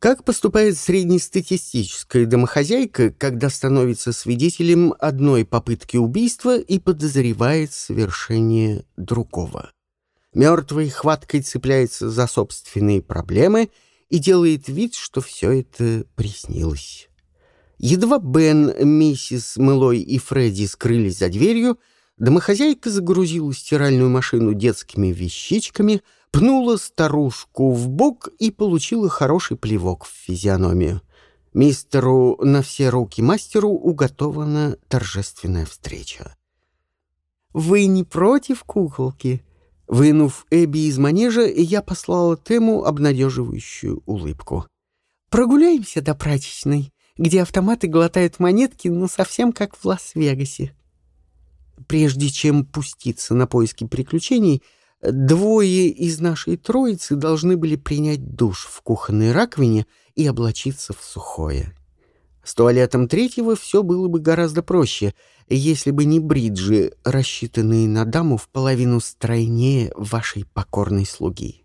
Как поступает среднестатистическая домохозяйка, когда становится свидетелем одной попытки убийства и подозревает совершение другого? Мертвой хваткой цепляется за собственные проблемы и делает вид, что все это приснилось. Едва Бен, миссис Мэлой и Фредди скрылись за дверью, домохозяйка загрузила стиральную машину детскими вещичками — пнула старушку в бок и получила хороший плевок в физиономию. Мистеру на все руки мастеру уготована торжественная встреча. «Вы не против куколки?» Вынув Эбби из манежа, я послала Тему обнадеживающую улыбку. «Прогуляемся до прачечной, где автоматы глотают монетки, но совсем как в Лас-Вегасе». Прежде чем пуститься на поиски приключений, Двое из нашей троицы должны были принять душ в кухонной раковине и облачиться в сухое. С туалетом третьего все было бы гораздо проще, если бы не бриджи, рассчитанные на даму в половину стройнее вашей покорной слуги.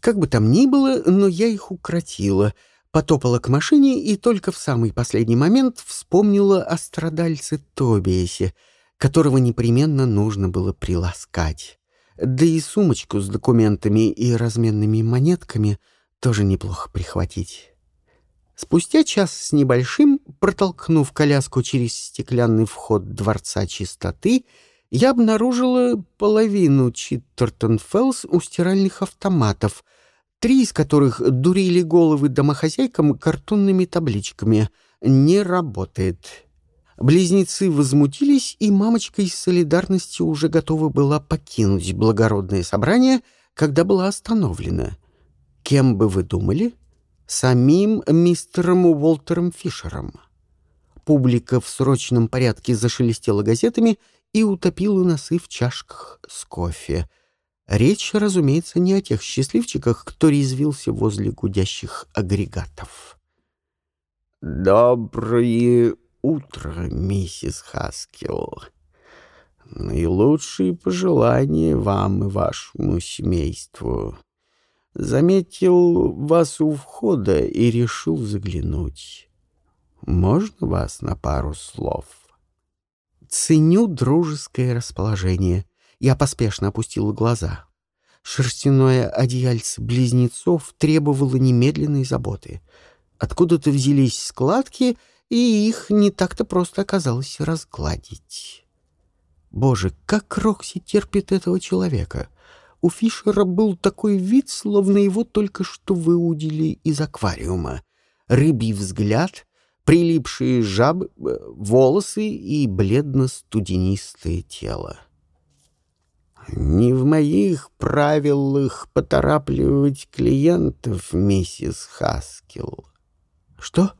Как бы там ни было, но я их укротила, потопала к машине и только в самый последний момент вспомнила о страдальце Тобиасе, которого непременно нужно было приласкать. Да и сумочку с документами и разменными монетками тоже неплохо прихватить. Спустя час с небольшим, протолкнув коляску через стеклянный вход Дворца Чистоты, я обнаружила половину Читтертон-Феллс у стиральных автоматов, три из которых дурили головы домохозяйкам картонными табличками «Не работает». Близнецы возмутились, и мамочка из солидарности уже готова была покинуть благородное собрание, когда была остановлена. Кем бы вы думали? Самим мистером Уолтером Фишером. Публика в срочном порядке зашелестела газетами и утопила носы в чашках с кофе. Речь, разумеется, не о тех счастливчиках, кто резвился возле гудящих агрегатов. «Добрые утро, миссис Хаскилл. Наилучшие пожелания вам и вашему семейству. Заметил вас у входа и решил заглянуть. Можно вас на пару слов? Ценю дружеское расположение. Я поспешно опустила глаза. Шерстяное одеяльце близнецов требовало немедленной заботы. Откуда-то взялись складки — и их не так-то просто оказалось разгладить. Боже, как Рокси терпит этого человека! У Фишера был такой вид, словно его только что выудили из аквариума. Рыбий взгляд, прилипшие жаб, волосы и бледно-студенистое тело. «Не в моих правилах поторапливать клиентов, миссис Хаскил». «Что?»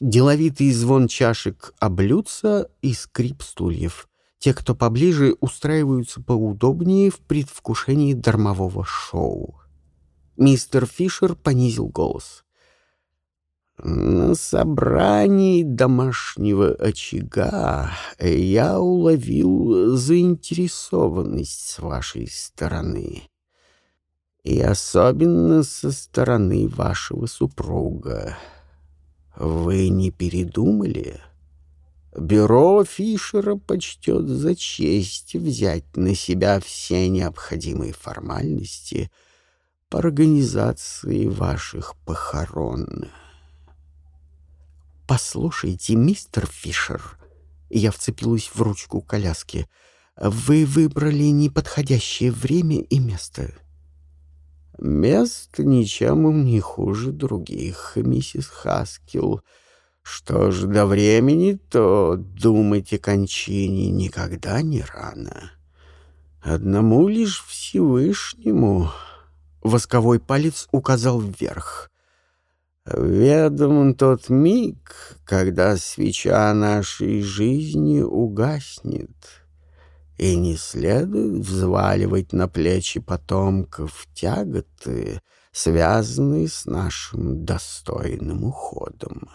Деловитый звон чашек облюдца и скрип стульев. Те, кто поближе, устраиваются поудобнее в предвкушении дармового шоу. Мистер Фишер понизил голос. «На собрании домашнего очага я уловил заинтересованность с вашей стороны, и особенно со стороны вашего супруга». Вы не передумали? Бюро Фишера почтет за честь взять на себя все необходимые формальности по организации ваших похорон. Послушайте, мистер Фишер, я вцепилась в ручку коляски. Вы выбрали неподходящее время и место. Место ничем не хуже других, миссис Хаскил. Что ж, до времени, то думать о кончине никогда не рано. Одному лишь Всевышнему восковой палец указал вверх. Ведом тот миг, когда свеча нашей жизни угаснет и не следует взваливать на плечи потомков тяготы, связанные с нашим достойным уходом.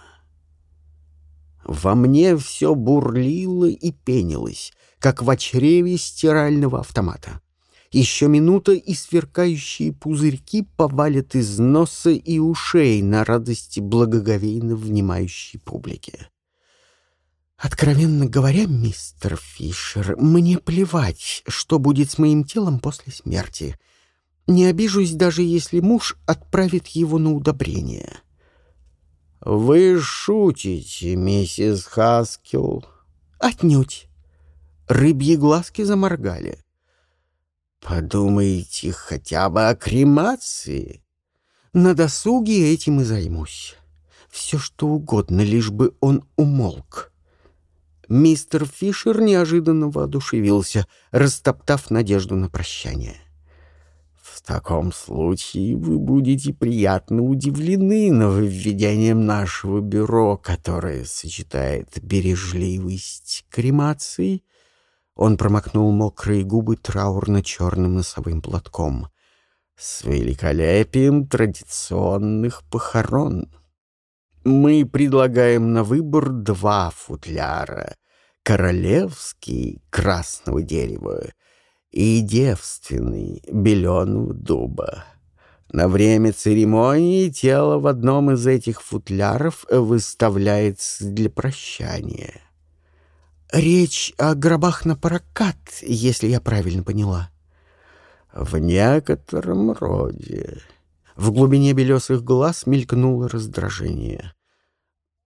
Во мне все бурлило и пенилось, как в чреве стирального автомата. Еще минута, и сверкающие пузырьки повалят из носа и ушей на радости благоговейно внимающей публики. Откровенно говоря, мистер Фишер, мне плевать, что будет с моим телом после смерти. Не обижусь, даже если муж отправит его на удобрение. «Вы шутите, миссис Хаскил?» «Отнюдь». Рыбьи глазки заморгали. Подумайте хотя бы о кремации. На досуге этим и займусь. Все что угодно, лишь бы он умолк. Мистер Фишер неожиданно воодушевился, растоптав надежду на прощание. В таком случае вы будете приятно удивлены нововведением нашего бюро, которое сочетает бережливость кремации он промокнул мокрые губы траурно-черным носовым платком. «С великолепием традиционных похорон. Мы предлагаем на выбор два футляра. Королевский красного дерева и девственный беленого дуба. На время церемонии тело в одном из этих футляров выставляется для прощания». Речь о гробах на прокат, если я правильно поняла. В некотором роде. В глубине белесых глаз мелькнуло раздражение.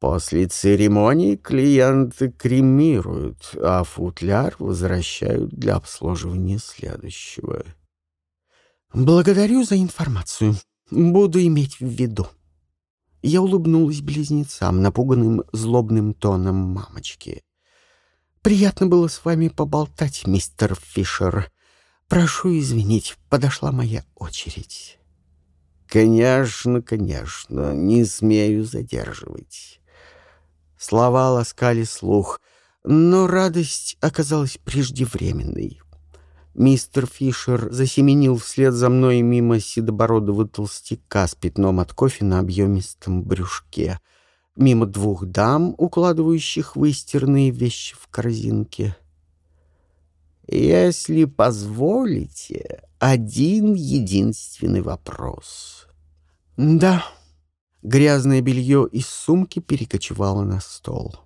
После церемонии клиенты кремируют, а футляр возвращают для обслуживания следующего. Благодарю за информацию. Буду иметь в виду. Я улыбнулась близнецам, напуганным злобным тоном мамочки. Приятно было с вами поболтать, мистер Фишер. Прошу извинить, подошла моя очередь. Конечно, конечно, не смею задерживать. Слова ласкали слух, но радость оказалась преждевременной. Мистер Фишер засеменил вслед за мной мимо седобородого толстяка с пятном от кофе на объемистом брюшке — мимо двух дам, укладывающих выстиранные вещи в корзинке. «Если позволите, один единственный вопрос». «Да». Грязное белье из сумки перекочевало на стол.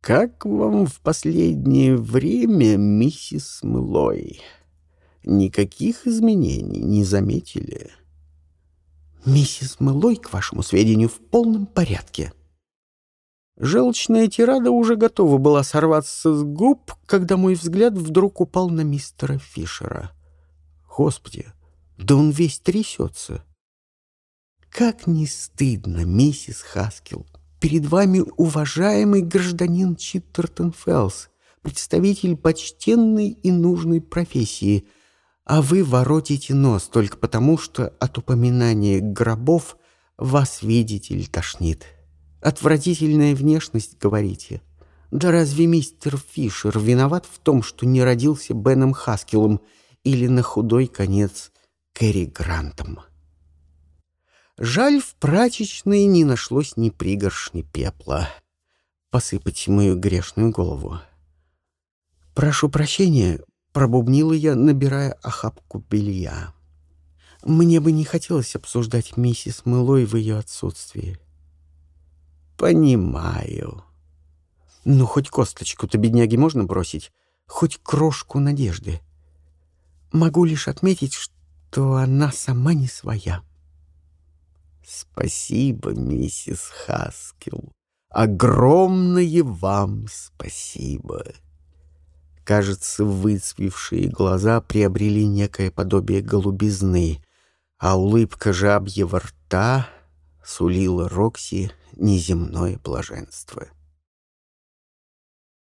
«Как вам в последнее время, миссис Млой? Никаких изменений не заметили?» Миссис Мэлой, к вашему сведению, в полном порядке. Желчная тирада уже готова была сорваться с губ, когда мой взгляд вдруг упал на мистера Фишера. Господи, да он весь трясется. Как не стыдно, миссис Хаскил. Перед вами уважаемый гражданин Читтертон Феллс, представитель почтенной и нужной профессии — а вы воротите нос только потому, что от упоминания гробов вас, видите ли, тошнит. Отвратительная внешность, говорите. Да разве мистер Фишер виноват в том, что не родился Беном Хаскилом или на худой конец Кэрри Грантом? Жаль, в прачечной не нашлось ни пригоршни пепла. Посыпать мою грешную голову. Прошу прощения, Пробубнила я, набирая охапку белья. Мне бы не хотелось обсуждать миссис Мылой в ее отсутствии. Понимаю. Ну, хоть косточку-то бедняги можно бросить, хоть крошку надежды. Могу лишь отметить, что она сама не своя. Спасибо, миссис Хаскил. Огромное вам спасибо. Кажется, выцвевшие глаза приобрели некое подобие голубизны, а улыбка жабьего рта сулила Рокси неземное блаженство.